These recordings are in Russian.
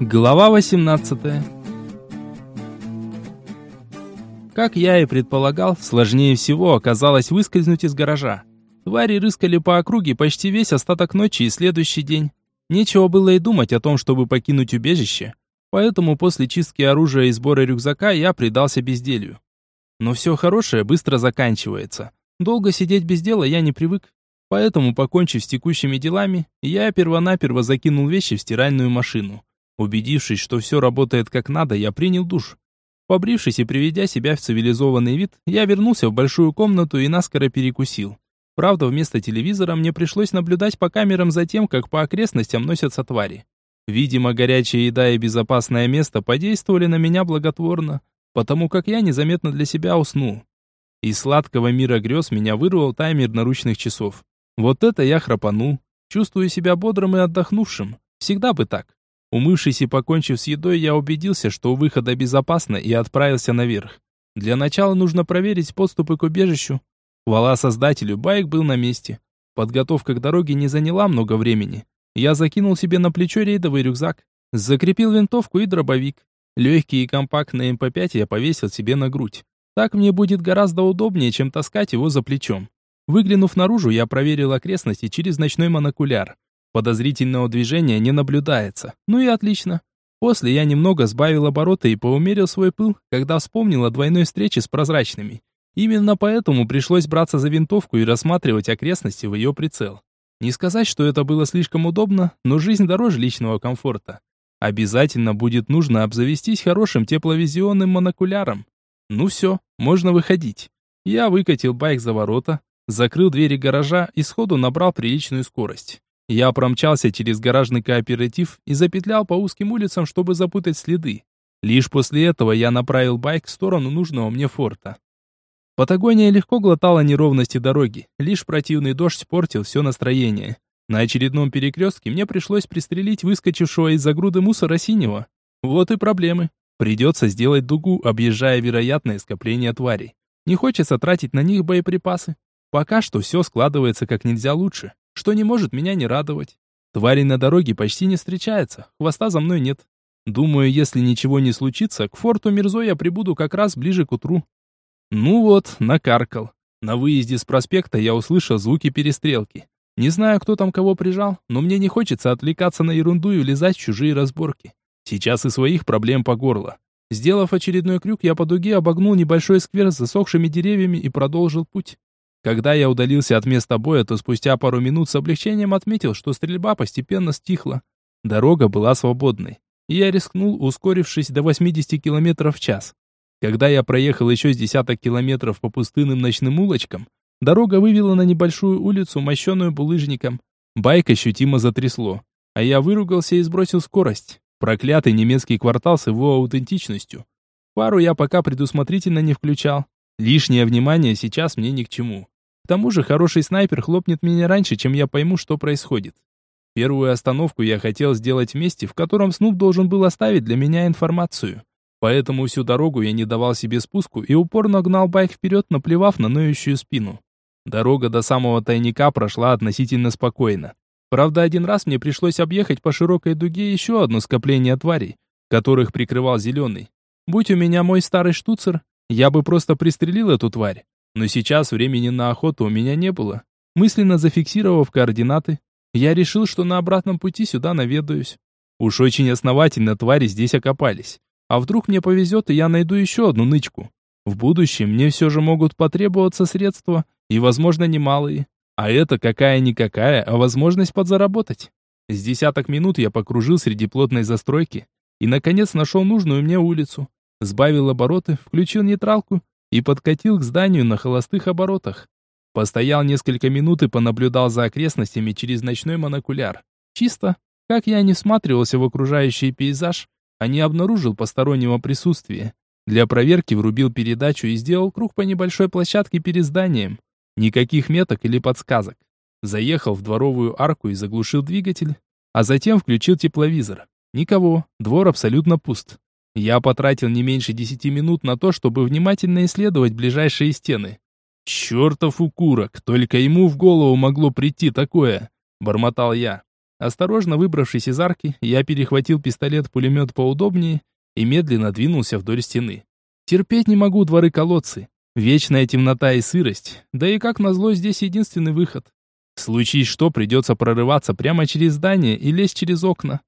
Глава 18 Как я и предполагал, сложнее всего оказалось выскользнуть из гаража. Твари рыскали по округе почти весь остаток ночи и следующий день. Нечего было и думать о том, чтобы покинуть убежище, поэтому после чистки оружия и сбора рюкзака я предался безделью. Но все хорошее быстро заканчивается. Долго сидеть без дела я не привык, поэтому, покончив с текущими делами, я первонаперво закинул вещи в стиральную машину. Убедившись, что все работает как надо, я принял душ. Побрившись и приведя себя в цивилизованный вид, я вернулся в большую комнату и наскоро перекусил. Правда, вместо телевизора мне пришлось наблюдать по камерам за тем, как по окрестностям носятся твари. Видимо, горячая еда и безопасное место подействовали на меня благотворно, потому как я незаметно для себя уснул. Из сладкого мира грез меня вырвал таймер наручных часов. Вот это я храпанул, чувствую себя бодрым и отдохнувшим. Всегда бы так. Умывшись и покончив с едой, я убедился, что у выхода безопасно и отправился наверх. Для начала нужно проверить подступы к убежищу. Хвала создателю, байк был на месте. Подготовка к дороге не заняла много времени. Я закинул себе на плечо рейдовый рюкзак, закрепил винтовку и дробовик. Легкий и компактный МП-5 я повесил себе на грудь. Так мне будет гораздо удобнее, чем таскать его за плечом. Выглянув наружу, я проверил окрестности через ночной монокуляр. Подозрительного движения не наблюдается. Ну и отлично. После я немного сбавил обороты и поумерил свой пыл, когда вспомнил о двойной встрече с прозрачными. Именно поэтому пришлось браться за винтовку и рассматривать окрестности в ее прицел. Не сказать, что это было слишком удобно, но жизнь дороже личного комфорта. Обязательно будет нужно обзавестись хорошим тепловизионным монокуляром. Ну все, можно выходить. Я выкатил байк за ворота, закрыл двери гаража и сходу набрал приличную скорость. Я промчался через гаражный кооператив и запетлял по узким улицам, чтобы запутать следы. Лишь после этого я направил байк в сторону нужного мне форта. Патагония легко глотала неровности дороги, лишь противный дождь портил все настроение. На очередном перекрестке мне пришлось пристрелить выскочившего из-за груды мусора синего. Вот и проблемы. Придется сделать дугу, объезжая вероятное скопление тварей. Не хочется тратить на них боеприпасы. Пока что все складывается как нельзя лучше что не может меня не радовать. Тварей на дороге почти не встречается, хвоста за мной нет. Думаю, если ничего не случится, к форту Мирзо я прибуду как раз ближе к утру. Ну вот, накаркал. На выезде с проспекта я услышал звуки перестрелки. Не знаю, кто там кого прижал, но мне не хочется отвлекаться на ерунду и влезать в чужие разборки. Сейчас и своих проблем по горло. Сделав очередной крюк, я по дуге обогнул небольшой сквер с засохшими деревьями и продолжил путь. Когда я удалился от места боя, то спустя пару минут с облегчением отметил, что стрельба постепенно стихла. Дорога была свободной. И я рискнул, ускорившись до 80 км в час. Когда я проехал еще с десяток километров по пустынным ночным улочкам, дорога вывела на небольшую улицу, мощенную булыжником. Байк ощутимо затрясло. А я выругался и сбросил скорость. Проклятый немецкий квартал с его аутентичностью. Пару я пока предусмотрительно не включал. Лишнее внимание сейчас мне ни к чему. К тому же хороший снайпер хлопнет меня раньше, чем я пойму, что происходит. Первую остановку я хотел сделать в месте, в котором Снуп должен был оставить для меня информацию. Поэтому всю дорогу я не давал себе спуску и упорно гнал байк вперед, наплевав на ноющую спину. Дорога до самого тайника прошла относительно спокойно. Правда, один раз мне пришлось объехать по широкой дуге еще одно скопление тварей, которых прикрывал зеленый. Будь у меня мой старый штуцер, я бы просто пристрелил эту тварь. Но сейчас времени на охоту у меня не было. Мысленно зафиксировав координаты, я решил, что на обратном пути сюда наведаюсь. Уж очень основательно твари здесь окопались. А вдруг мне повезет, и я найду еще одну нычку. В будущем мне все же могут потребоваться средства, и, возможно, немалые. А это какая-никакая, а возможность подзаработать. С десяток минут я покружил среди плотной застройки и, наконец, нашел нужную мне улицу. Сбавил обороты, включил нейтралку и подкатил к зданию на холостых оборотах. Постоял несколько минут и понаблюдал за окрестностями через ночной монокуляр. Чисто, как я не всматривался в окружающий пейзаж, а не обнаружил постороннего присутствия. Для проверки врубил передачу и сделал круг по небольшой площадке перед зданием. Никаких меток или подсказок. Заехал в дворовую арку и заглушил двигатель, а затем включил тепловизор. Никого, двор абсолютно пуст. Я потратил не меньше десяти минут на то, чтобы внимательно исследовать ближайшие стены. «Чертов укурок! Только ему в голову могло прийти такое!» — бормотал я. Осторожно выбравшись из арки, я перехватил пистолет-пулемет поудобнее и медленно двинулся вдоль стены. Терпеть не могу дворы-колодцы. Вечная темнота и сырость. Да и как назло, здесь единственный выход. Случае что, придется прорываться прямо через здание и лезть через окна.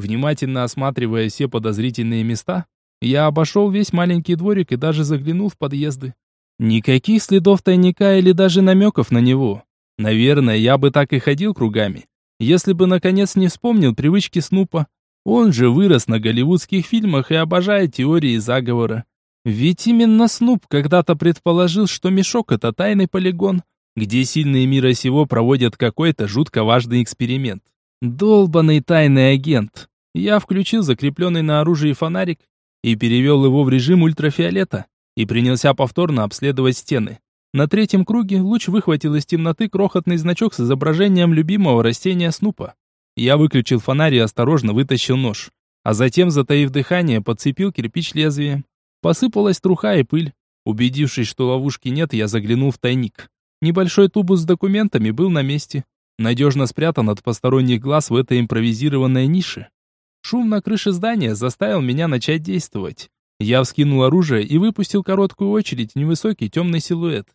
Внимательно осматривая все подозрительные места, я обошел весь маленький дворик и даже заглянул в подъезды. Никаких следов тайника или даже намеков на него. Наверное, я бы так и ходил кругами, если бы наконец не вспомнил привычки Снупа. Он же вырос на голливудских фильмах и обожает теории заговора. Ведь именно Снуп когда-то предположил, что мешок — это тайный полигон, где сильные мира сего проводят какой-то жутко важный эксперимент. Долбанный тайный агент. Я включил закрепленный на оружии фонарик и перевел его в режим ультрафиолета и принялся повторно обследовать стены. На третьем круге луч выхватил из темноты крохотный значок с изображением любимого растения Снупа. Я выключил фонарь и осторожно вытащил нож. А затем, затаив дыхание, подцепил кирпич лезвием. Посыпалась труха и пыль. Убедившись, что ловушки нет, я заглянул в тайник. Небольшой тубус с документами был на месте. Надежно спрятан от посторонних глаз в этой импровизированной нише. Шум на крыше здания заставил меня начать действовать. Я вскинул оружие и выпустил короткую очередь в невысокий темный силуэт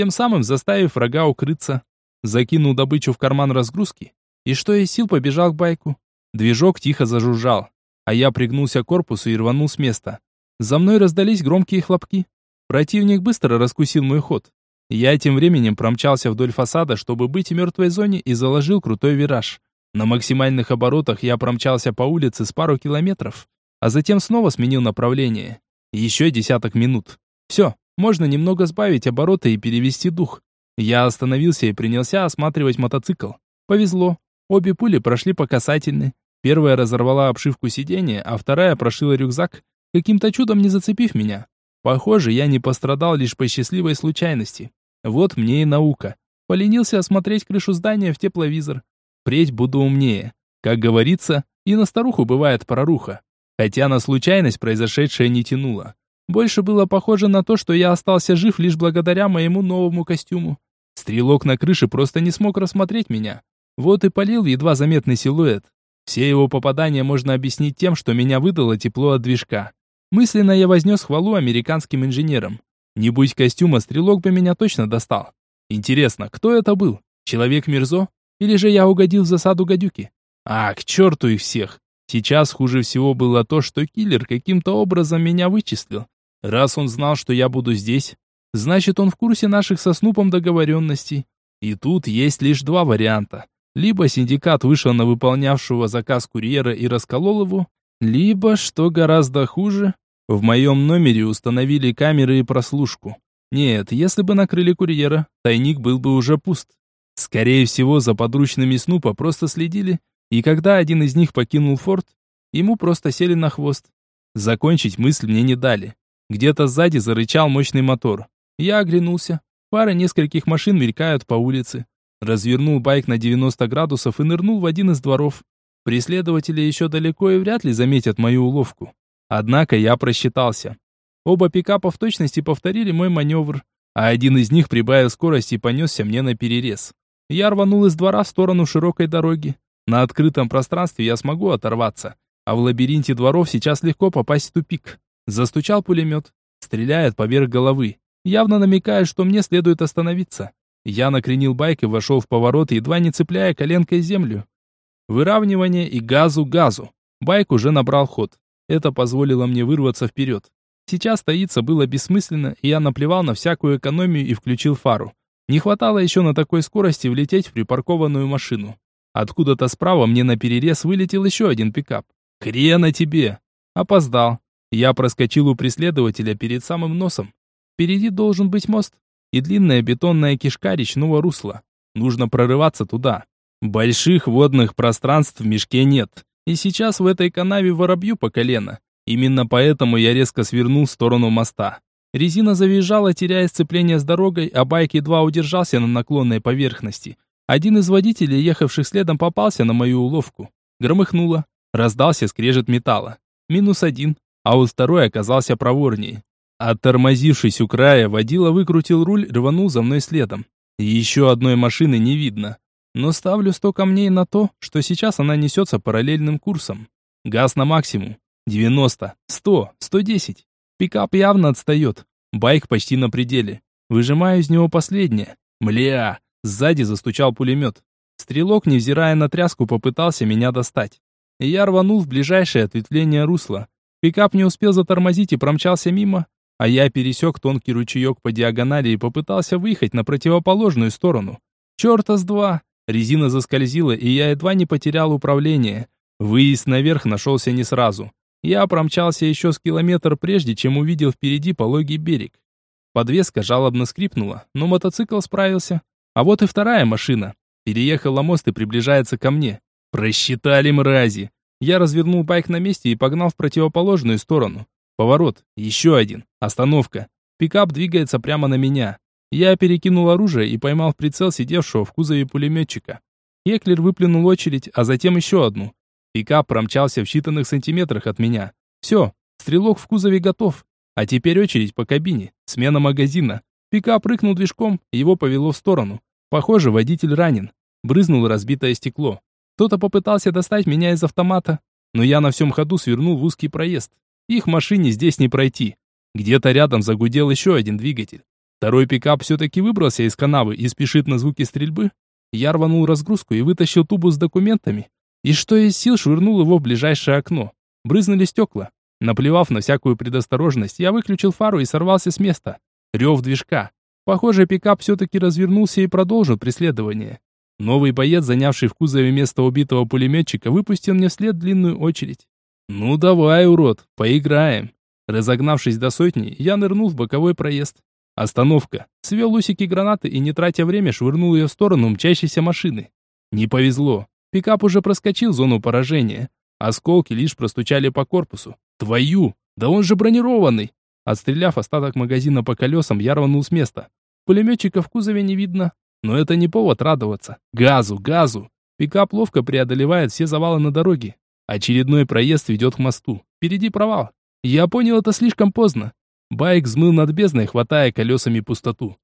тем самым заставив врага укрыться. Закинул добычу в карман разгрузки и что из сил побежал к байку. Движок тихо зажужжал, а я пригнулся к корпусу и рванул с места. За мной раздались громкие хлопки. Противник быстро раскусил мой ход. Я тем временем промчался вдоль фасада, чтобы быть в мертвой зоне, и заложил крутой вираж. На максимальных оборотах я промчался по улице с пару километров, а затем снова сменил направление. Еще десяток минут. Все, можно немного сбавить обороты и перевести дух. Я остановился и принялся осматривать мотоцикл. Повезло. Обе пули прошли по касательной. Первая разорвала обшивку сиденья, а вторая прошила рюкзак, каким-то чудом не зацепив меня. Похоже, я не пострадал лишь по счастливой случайности. Вот мне и наука. Поленился осмотреть крышу здания в тепловизор. Впредь буду умнее. Как говорится, и на старуху бывает проруха. Хотя на случайность произошедшее не тянуло. Больше было похоже на то, что я остался жив лишь благодаря моему новому костюму. Стрелок на крыше просто не смог рассмотреть меня. Вот и полил едва заметный силуэт. Все его попадания можно объяснить тем, что меня выдало тепло от движка. Мысленно я вознес хвалу американским инженерам. Не будь костюма, стрелок бы меня точно достал. Интересно, кто это был? Человек Мирзо? Или же я угодил в засаду гадюки? А, к черту их всех. Сейчас хуже всего было то, что киллер каким-то образом меня вычислил. Раз он знал, что я буду здесь, значит он в курсе наших со Снупом договоренностей. И тут есть лишь два варианта. Либо синдикат вышел на выполнявшего заказ курьера и расколол его, либо, что гораздо хуже, в моем номере установили камеры и прослушку. Нет, если бы накрыли курьера, тайник был бы уже пуст. Скорее всего, за подручными Снупа просто следили, и когда один из них покинул форт, ему просто сели на хвост. Закончить мысль мне не дали. Где-то сзади зарычал мощный мотор. Я оглянулся. Пара нескольких машин мелькают по улице. Развернул байк на 90 градусов и нырнул в один из дворов. Преследователи еще далеко и вряд ли заметят мою уловку. Однако я просчитался. Оба пикапа в точности повторили мой маневр, а один из них, прибавив скорость, и понесся мне на перерез. Я рванул из двора в сторону широкой дороги. На открытом пространстве я смогу оторваться, а в лабиринте дворов сейчас легко попасть в тупик. Застучал пулемет. Стреляет поверх головы. Явно намекая, что мне следует остановиться. Я накренил байк и вошел в поворот, едва не цепляя коленкой землю. Выравнивание и газу-газу. Байк уже набрал ход. Это позволило мне вырваться вперед. Сейчас стоиться было бессмысленно, и я наплевал на всякую экономию и включил фару. Не хватало еще на такой скорости влететь в припаркованную машину. Откуда-то справа мне на перерез вылетел еще один пикап. Хрена тебе! Опоздал. Я проскочил у преследователя перед самым носом. Впереди должен быть мост и длинная бетонная кишка речного русла. Нужно прорываться туда. Больших водных пространств в мешке нет. И сейчас в этой канаве воробью по колено. Именно поэтому я резко свернул в сторону моста. Резина завизжала, теряя сцепление с дорогой, а байк едва удержался на наклонной поверхности. Один из водителей, ехавших следом, попался на мою уловку. Громыхнуло. Раздался скрежет металла. Минус один а вот второй оказался проворнее. Оттормозившись у края, водила выкрутил руль, рванул за мной следом. Еще одной машины не видно. Но ставлю 100 камней на то, что сейчас она несется параллельным курсом. Газ на максимум. 90, 100, 110. Пикап явно отстает. Байк почти на пределе. Выжимаю из него последнее. Мля! Сзади застучал пулемет. Стрелок, невзирая на тряску, попытался меня достать. Я рванул в ближайшее ответвление русла. Пикап не успел затормозить и промчался мимо, а я пересек тонкий ручеек по диагонали и попытался выехать на противоположную сторону. Черта с два! Резина заскользила, и я едва не потерял управление. Выезд наверх нашелся не сразу. Я промчался еще с километр прежде, чем увидел впереди пологий берег. Подвеска жалобно скрипнула, но мотоцикл справился. А вот и вторая машина. Переехала мост и приближается ко мне. Просчитали мрази. Я развернул байк на месте и погнал в противоположную сторону. Поворот, еще один, остановка. Пикап двигается прямо на меня. Я перекинул оружие и поймал в прицел сидевшего в кузове пулеметчика. Еклер выплюнул очередь, а затем еще одну. Пикап промчался в считанных сантиметрах от меня. Все, стрелок в кузове готов. А теперь очередь по кабине, смена магазина. Пикап рыкнул движком, его повело в сторону. Похоже, водитель ранен. Брызнуло разбитое стекло. Кто-то попытался достать меня из автомата, но я на всем ходу свернул в узкий проезд. Их машине здесь не пройти. Где-то рядом загудел еще один двигатель. Второй пикап все-таки выбрался из канавы и спешит на звуки стрельбы. Я рванул разгрузку и вытащил тубу с документами. И что из сил швырнул его в ближайшее окно. Брызнули стекла. Наплевав на всякую предосторожность, я выключил фару и сорвался с места. Рев движка. Похоже, пикап все-таки развернулся и продолжил преследование. Новый боец, занявший в кузове место убитого пулеметчика, выпустил мне вслед длинную очередь. «Ну давай, урод, поиграем!» Разогнавшись до сотни, я нырнул в боковой проезд. Остановка. Свел усики гранаты и, не тратя время, швырнул ее в сторону мчащейся машины. Не повезло. Пикап уже проскочил зону поражения. Осколки лишь простучали по корпусу. Твою! Да он же бронированный! Отстреляв остаток магазина по колесам, я рванул с места. Пулеметчика в кузове не видно, но это не повод радоваться. Газу, газу! Пикап ловко преодолевает все завалы на дороге. Очередной проезд ведет к мосту. Впереди провал. Я понял это слишком поздно. Байк взмыл над бездной, хватая колесами пустоту.